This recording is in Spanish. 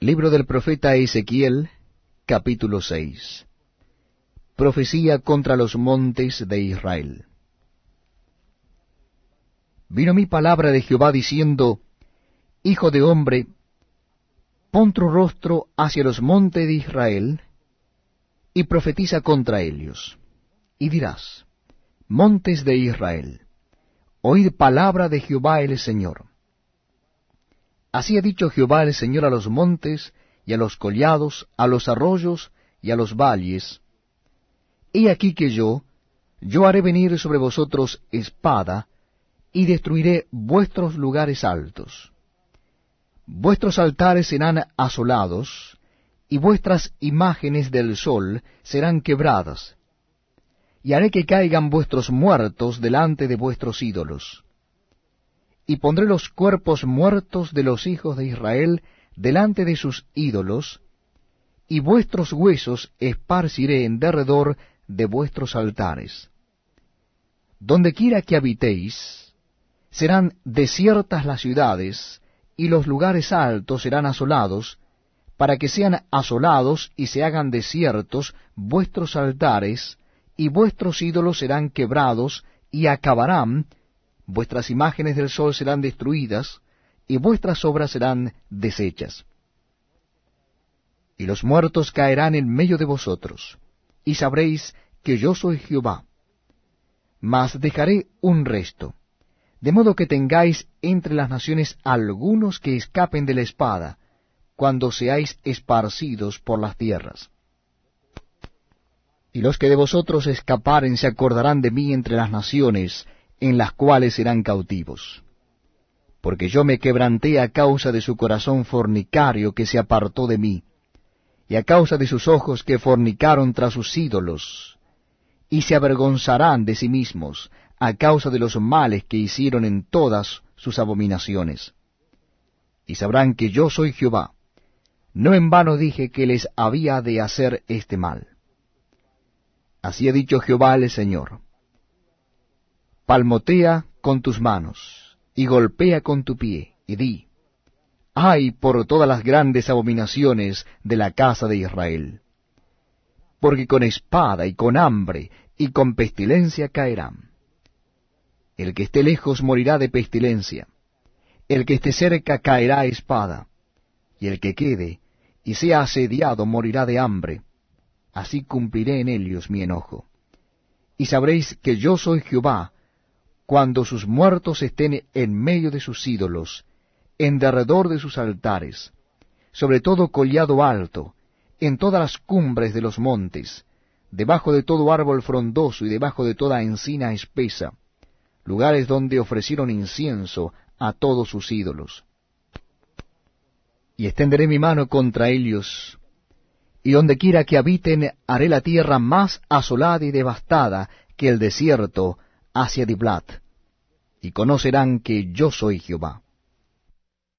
Libro del profeta Ezequiel, capítulo 6. Profecía contra los montes de Israel. Vino mi palabra de Jehová diciendo, Hijo de hombre, pon tu rostro hacia los montes de Israel, y profetiza contra ellos. Y dirás, Montes de Israel, oíd palabra de Jehová el Señor. Así ha dicho Jehová el Señor a los montes, y a los collados, a los arroyos, y a los valles. He aquí que yo, yo haré venir sobre vosotros espada, y destruiré vuestros lugares altos. Vuestros altares serán asolados, y vuestras imágenes del sol serán quebradas, y haré que caigan vuestros muertos delante de vuestros ídolos y pondré los cuerpos muertos de los hijos de Israel delante de sus ídolos, y vuestros huesos esparciré en derredor de vuestros altares. Donde quiera que habitéis, serán desiertas las ciudades, y los lugares altos serán asolados, para que sean asolados y se hagan desiertos vuestros altares, y vuestros ídolos serán quebrados, y acabarán vuestras imágenes del sol serán destruidas, y vuestras obras serán deshechas. Y los muertos caerán en medio de vosotros, y sabréis que yo soy Jehová. Mas dejaré un resto, de modo que tengáis entre las naciones algunos que escapen de la espada, cuando seáis esparcidos por las tierras. Y los que de vosotros escaparen se acordarán de mí entre las naciones, en las cuales serán cautivos. Porque yo me quebranté a causa de su corazón fornicario que se apartó de mí, y a causa de sus ojos que fornicaron tras sus ídolos, y se avergonzarán de sí mismos a causa de los males que hicieron en todas sus abominaciones. Y sabrán que yo soy Jehová. No en vano dije que les había de hacer este mal. Así ha dicho Jehová el Señor palmotea con tus manos, y golpea con tu pie, y di, ay por todas las grandes abominaciones de la casa de Israel. Porque con espada y con hambre y con pestilencia caerán. El que esté lejos morirá de pestilencia, el que esté cerca caerá a espada, y el que quede y sea asediado morirá de hambre. Así cumpliré en ellos mi enojo. Y sabréis que yo soy Jehová, cuando sus muertos estén en medio de sus ídolos, en derredor de sus altares, sobre todo collado alto, en todas las cumbres de los montes, debajo de todo árbol frondoso y debajo de toda encina espesa, lugares donde ofrecieron incienso a todos sus ídolos. Y extenderé mi mano contra ellos, y donde quiera que habiten haré la tierra más asolada y devastada que el desierto hacia Diblat, y conocerán que yo soy Jehová.